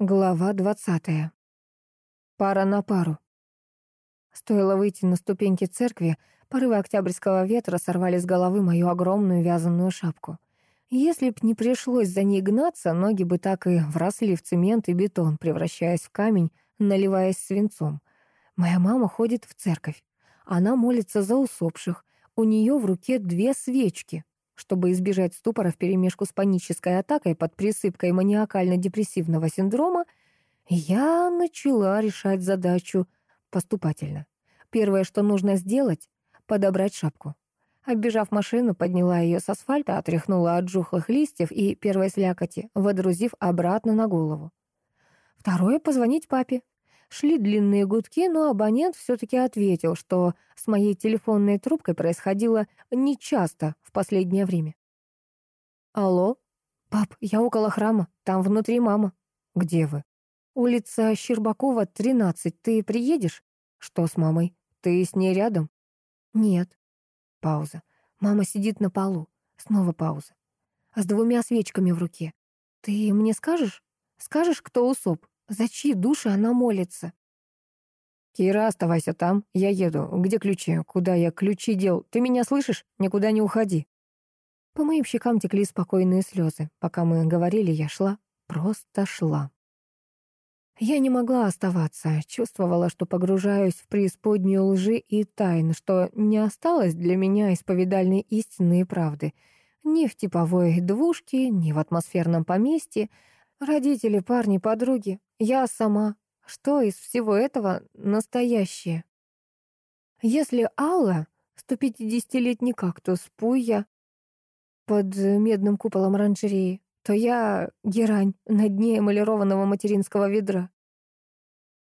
Глава двадцатая. Пара на пару. Стоило выйти на ступеньки церкви, порывы октябрьского ветра сорвали с головы мою огромную вязаную шапку. Если б не пришлось за ней гнаться, ноги бы так и вросли в цемент и бетон, превращаясь в камень, наливаясь свинцом. Моя мама ходит в церковь. Она молится за усопших. У нее в руке две свечки. Чтобы избежать ступора вперемешку с панической атакой под присыпкой маниакально-депрессивного синдрома, я начала решать задачу поступательно. Первое, что нужно сделать — подобрать шапку. Оббежав машину, подняла ее с асфальта, отряхнула от жухлых листьев и первой слякоти, водрузив обратно на голову. Второе — позвонить папе. Шли длинные гудки, но абонент все-таки ответил, что с моей телефонной трубкой происходило нечасто в последнее время. «Алло? Пап, я около храма, там внутри мама». «Где вы?» «Улица Щербакова, 13. Ты приедешь?» «Что с мамой? Ты с ней рядом?» «Нет». Пауза. Мама сидит на полу. Снова пауза. А с двумя свечками в руке. «Ты мне скажешь? Скажешь, кто усоп?» За чьи души она молится? «Кира, оставайся там, я еду. Где ключи? Куда я ключи дел? Ты меня слышишь? Никуда не уходи». По моим щекам текли спокойные слезы. Пока мы говорили, я шла, просто шла. Я не могла оставаться, чувствовала, что погружаюсь в преисподнюю лжи и тайн, что не осталось для меня исповедальной истины и правды. Ни в типовой двушке, ни в атмосферном поместье, Родители, парни, подруги, я сама. Что из всего этого настоящее? Если Алла — 150-летний кактус, Пуя под медным куполом оранжереи, то я герань на дне эмалированного материнского ведра.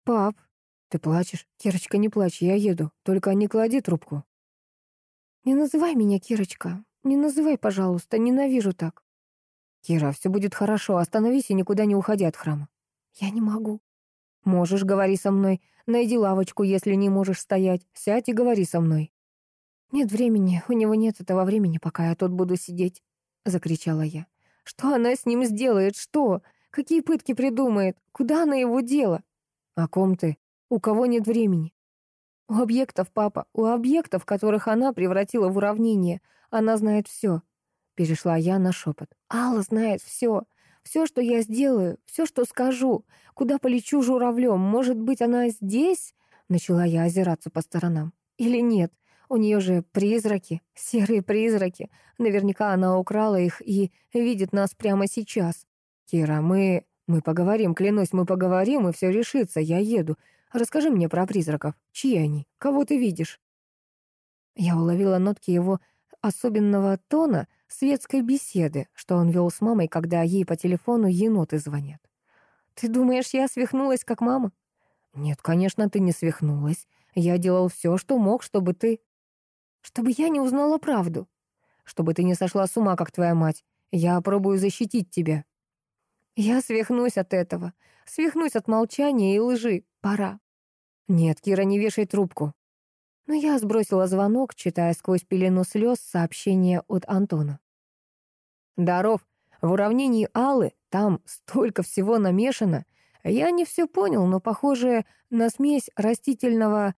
«Пап, ты плачешь? Кирочка, не плачь, я еду. Только не клади трубку». «Не называй меня Кирочка. Не называй, пожалуйста, ненавижу так». «Кира, все будет хорошо, остановись и никуда не уходи от храма». «Я не могу». «Можешь, говори со мной. Найди лавочку, если не можешь стоять. Сядь и говори со мной». «Нет времени, у него нет этого времени, пока я тут буду сидеть», — закричала я. «Что она с ним сделает? Что? Какие пытки придумает? Куда она его дела?» «О ком ты? У кого нет времени?» «У объектов, папа, у объектов, которых она превратила в уравнение. Она знает все. Перешла я на шепот. Алла знает все. Все, что я сделаю, все, что скажу. Куда полечу журавлем? Может быть, она здесь? Начала я озираться по сторонам. Или нет? У нее же призраки, серые призраки. Наверняка она украла их и видит нас прямо сейчас. Кира, мы... мы поговорим, клянусь, мы поговорим, и все решится. Я еду. Расскажи мне про призраков. Чьи они? Кого ты видишь? Я уловила нотки его особенного тона, светской беседы, что он вел с мамой, когда ей по телефону еноты звонят. «Ты думаешь, я свихнулась, как мама?» «Нет, конечно, ты не свихнулась. Я делал все, что мог, чтобы ты...» «Чтобы я не узнала правду. Чтобы ты не сошла с ума, как твоя мать. Я пробую защитить тебя». «Я свихнусь от этого. Свихнусь от молчания и лжи. Пора». «Нет, Кира, не вешай трубку. Но я сбросила звонок, читая сквозь пелену слез сообщение от Антона. «Даров, в уравнении Аллы там столько всего намешано. Я не все понял, но похоже на смесь растительного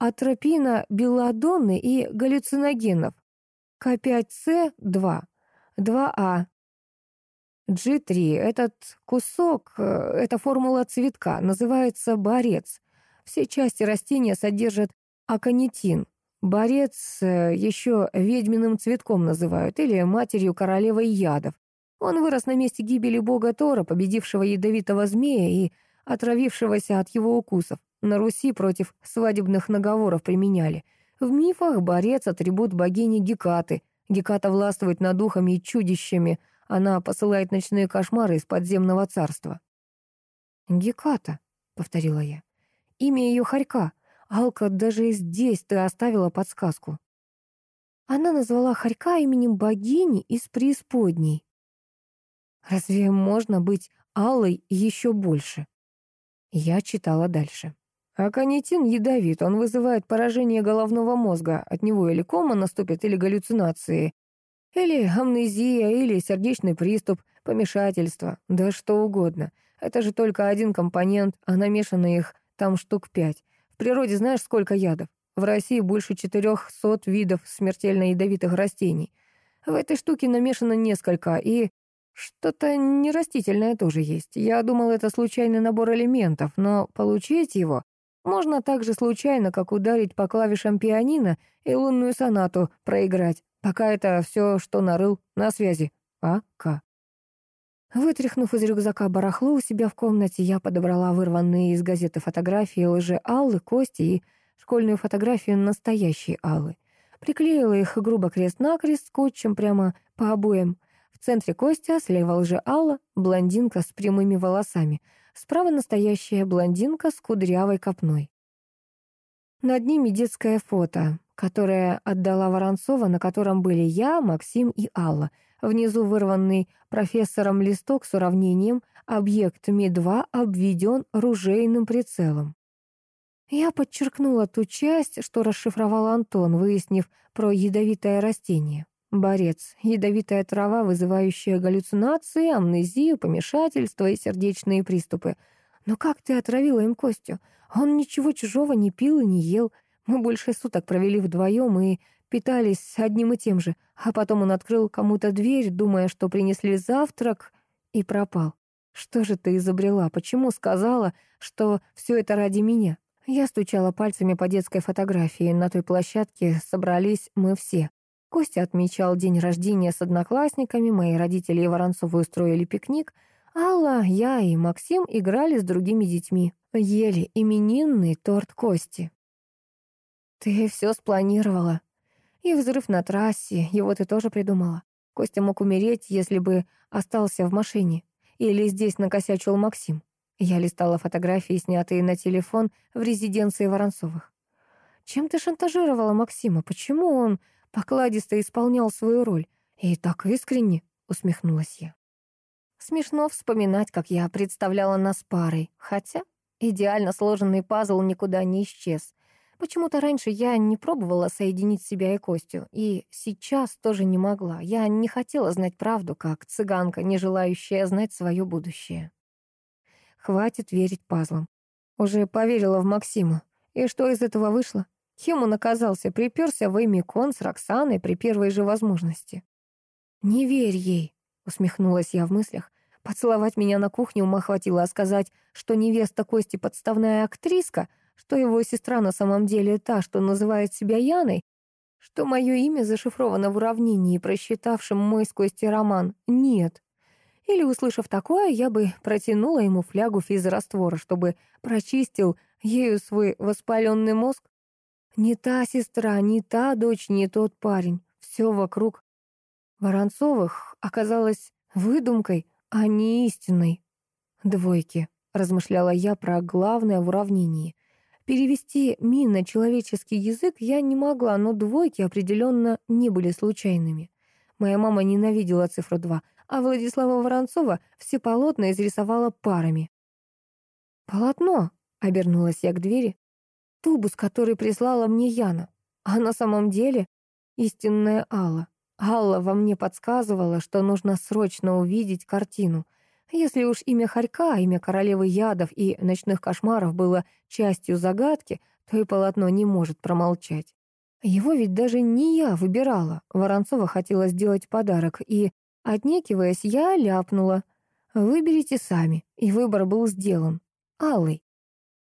атропина, белладонны и галлюциногенов. К5С2, 2А, G3. Этот кусок, э, эта формула цветка, называется борец. Все части растения содержат аконитин. Борец э, еще ведьминым цветком называют или матерью королевой ядов. Он вырос на месте гибели бога Тора, победившего ядовитого змея и отравившегося от его укусов. На Руси против свадебных наговоров применяли. В мифах борец — атрибут богини Гекаты. Геката властвует над духами и чудищами. Она посылает ночные кошмары из подземного царства. «Геката», — повторила я. «Имя ее Харька. Алка, даже здесь ты оставила подсказку. Она назвала Харька именем богини из преисподней. Разве можно быть Аллой еще больше? Я читала дальше. Аконитин ядовит, он вызывает поражение головного мозга. От него или кома наступит, или галлюцинации, или амнезия, или сердечный приступ, помешательство, да что угодно. Это же только один компонент, а намешано их там штук пять. Природе знаешь, сколько ядов? В России больше 400 видов смертельно ядовитых растений. В этой штуке намешано несколько, и что-то нерастительное тоже есть. Я думал, это случайный набор элементов, но получить его можно так же случайно, как ударить по клавишам пианино и лунную сонату проиграть. Пока это все, что нарыл, на связи. А.К. Вытряхнув из рюкзака барахло у себя в комнате, я подобрала вырванные из газеты фотографии лжи Аллы, Кости и школьную фотографию настоящей Аллы. Приклеила их грубо крест-накрест скотчем прямо по обоям. В центре Костя, слева лжи Алла, блондинка с прямыми волосами. Справа настоящая блондинка с кудрявой копной. Над ними детское фото, которое отдала Воронцова, на котором были я, Максим и Алла. Внизу вырванный профессором листок с уравнением «Объект Ми-2 обведен ружейным прицелом». Я подчеркнула ту часть, что расшифровал Антон, выяснив про ядовитое растение. Борец. Ядовитая трава, вызывающая галлюцинации, амнезию, помешательство и сердечные приступы. Но как ты отравила им Костю? Он ничего чужого не пил и не ел. Мы больше суток провели вдвоем и питались одним и тем же. А потом он открыл кому-то дверь, думая, что принесли завтрак, и пропал. Что же ты изобрела? Почему сказала, что все это ради меня? Я стучала пальцами по детской фотографии. На той площадке собрались мы все. Костя отмечал день рождения с одноклассниками, мои родители и Воронцовы устроили пикник. Алла, я и Максим играли с другими детьми. Ели именинный торт Кости. «Ты все спланировала. И взрыв на трассе, его ты тоже придумала. Костя мог умереть, если бы остался в машине. Или здесь накосячил Максим. Я листала фотографии, снятые на телефон в резиденции Воронцовых. Чем ты шантажировала Максима? Почему он покладисто исполнял свою роль? И так искренне, усмехнулась я. Смешно вспоминать, как я представляла нас парой, хотя идеально сложенный пазл никуда не исчез. Почему-то раньше я не пробовала соединить себя и Костю, и сейчас тоже не могла. Я не хотела знать правду, как цыганка, не желающая знать свое будущее. Хватит верить пазлам. Уже поверила в Максима. И что из этого вышло? Кем он оказался? Приперся в Эймикон с Роксаной при первой же возможности. «Не верь ей», — усмехнулась я в мыслях. Поцеловать меня на кухне ума хватило, а сказать, что невеста Кости подставная актриска, что его сестра на самом деле та, что называет себя Яной, что мое имя зашифровано в уравнении, просчитавшем мой с роман. Нет. Или, услышав такое, я бы протянула ему флягу физраствора, чтобы прочистил ею свой воспаленный мозг. Не та сестра, не та дочь, не тот парень. Все вокруг Воронцовых оказалось выдумкой, а не истинной. «Двойки», — размышляла я про главное в уравнении. Перевести «ми» на человеческий язык я не могла, но двойки определенно не были случайными. Моя мама ненавидела цифру 2, а Владислава Воронцова все полотна изрисовала парами. «Полотно», — обернулась я к двери, — «тубус, который прислала мне Яна, а на самом деле истинная Алла. Алла во мне подсказывала, что нужно срочно увидеть картину — если уж имя Харька, имя королевы ядов и ночных кошмаров было частью загадки, то и полотно не может промолчать. Его ведь даже не я выбирала. Воронцова хотела сделать подарок, и, отнекиваясь, я ляпнула. «Выберите сами». И выбор был сделан. Аллой.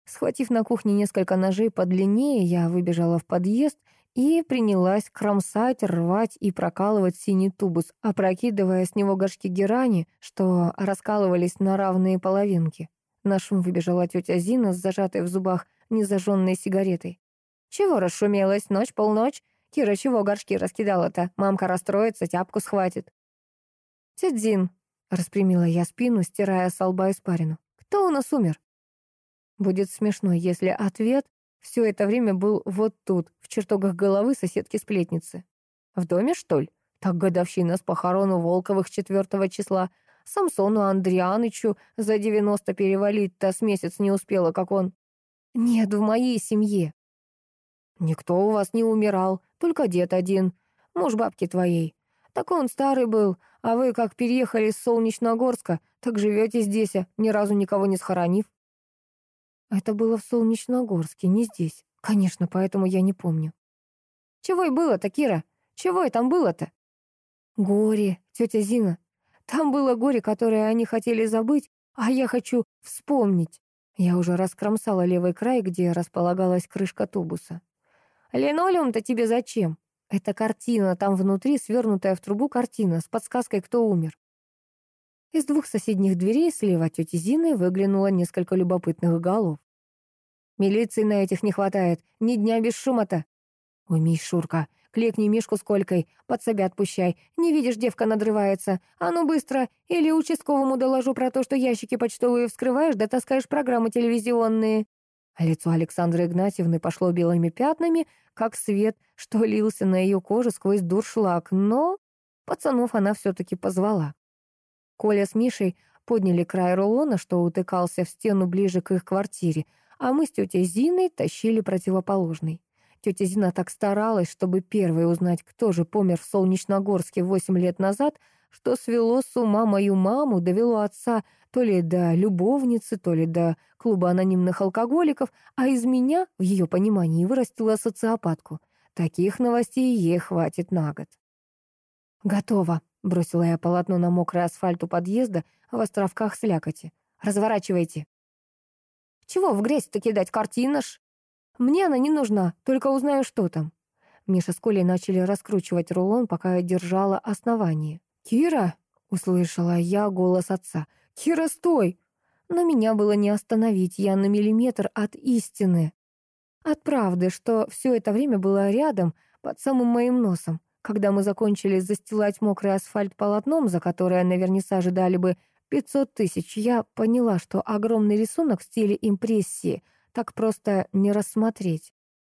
Схватив на кухне несколько ножей подлиннее, я выбежала в подъезд и принялась кромсать, рвать и прокалывать синий тубус, опрокидывая с него горшки герани, что раскалывались на равные половинки. На шум выбежала тетя Зина с зажатой в зубах незажженной сигаретой. «Чего расшумелась? Ночь, полночь? Кира, чего горшки раскидала-то? Мамка расстроится, тяпку схватит». «Тетя Зин», — распрямила я спину, стирая с лба испарину. «Кто у нас умер?» Будет смешно, если ответ все это время был вот тут, в чертогах головы соседки-сплетницы. В доме, что ли? Так годовщина с похорону Волковых 4 числа. Самсону Андрианычу за 90 перевалить-то с месяц не успела, как он. Нет, в моей семье. Никто у вас не умирал, только дед один, муж бабки твоей. Так он старый был, А вы, как переехали из Солнечногорска, так живете здесь, а ни разу никого не схоронив. Это было в Солнечногорске, не здесь. Конечно, поэтому я не помню. Чего и было-то, Кира? Чего и там было-то? Горе, тетя Зина. Там было горе, которое они хотели забыть, а я хочу вспомнить. Я уже раскромсала левый край, где располагалась крышка тубуса. Линолеум-то тебе зачем? Это картина, там внутри свернутая в трубу картина с подсказкой, кто умер. Из двух соседних дверей слева тети Зины выглянуло несколько любопытных голов. «Милиции на этих не хватает, ни дня без шума-то». «Уймись, Шурка, клекни Мишку с Колькой, под себя отпущай. Не видишь, девка надрывается. А ну быстро, или участковому доложу про то, что ящики почтовые вскрываешь, да таскаешь программы телевизионные». Лицо Александры Игнатьевны пошло белыми пятнами, как свет, что лился на ее коже сквозь дуршлаг, но пацанов она все-таки позвала. Коля с Мишей подняли край рулона, что утыкался в стену ближе к их квартире, а мы с тетей Зиной тащили противоположный. Тетя Зина так старалась, чтобы первой узнать, кто же помер в Солнечногорске восемь лет назад, что свело с ума мою маму, довело отца то ли до любовницы, то ли до клуба анонимных алкоголиков, а из меня, в ее понимании, вырастила социопатку. Таких новостей ей хватит на год. «Готово», — бросила я полотно на мокрый асфальт у подъезда в островках слякоти. «Разворачивайте». «Чего в грязь-то кидать, картинаш?» «Мне она не нужна, только узнаю, что там». Миша с Колей начали раскручивать рулон, пока я держала основание. «Кира!» — услышала я голос отца. «Кира, стой!» Но меня было не остановить, я на миллиметр от истины. От правды, что все это время было рядом, под самым моим носом. Когда мы закончили застилать мокрый асфальт полотном, за которое на вернисаже дали бы 500 тысяч, я поняла, что огромный рисунок в стиле импрессии так просто не рассмотреть.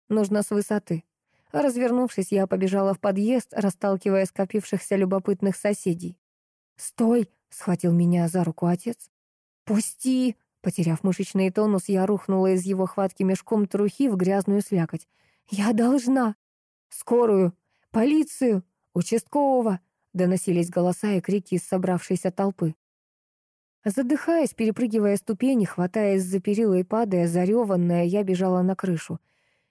Нужно с высоты. Развернувшись, я побежала в подъезд, расталкивая скопившихся любопытных соседей. «Стой!» — схватил меня за руку отец. «Пусти!» Потеряв мышечный тонус, я рухнула из его хватки мешком трухи в грязную слякоть. «Я должна!» «Скорую! Полицию! Участкового!» Доносились голоса и крики из собравшейся толпы. Задыхаясь, перепрыгивая ступени, хватаясь за перила и падая, зареванная, я бежала на крышу.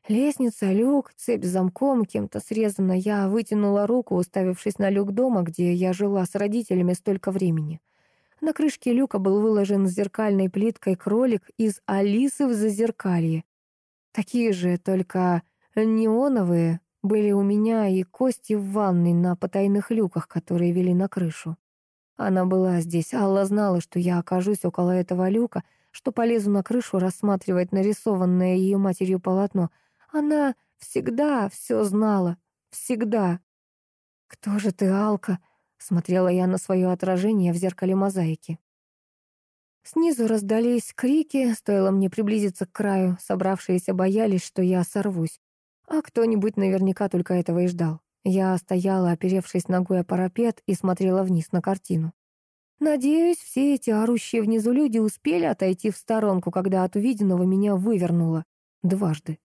Лестница, люк, цепь с замком, кем-то срезана. Я вытянула руку, уставившись на люк дома, где я жила с родителями столько времени. На крышке люка был выложен зеркальной плиткой кролик из Алисы в зазеркалье. Такие же, только неоновые, были у меня и кости в ванной на потайных люках, которые вели на крышу. Она была здесь, Алла знала, что я окажусь около этого люка, что полезу на крышу рассматривать нарисованное ее матерью полотно — она всегда все знала. Всегда. «Кто же ты, Алка?» — смотрела я на свое отражение в зеркале мозаики. Снизу раздались крики, стоило мне приблизиться к краю, собравшиеся боялись, что я сорвусь. А кто-нибудь наверняка только этого и ждал. Я стояла, оперевшись ногой о парапет, и смотрела вниз на картину. Надеюсь, все эти орущие внизу люди успели отойти в сторонку, когда от увиденного меня вывернуло. Дважды.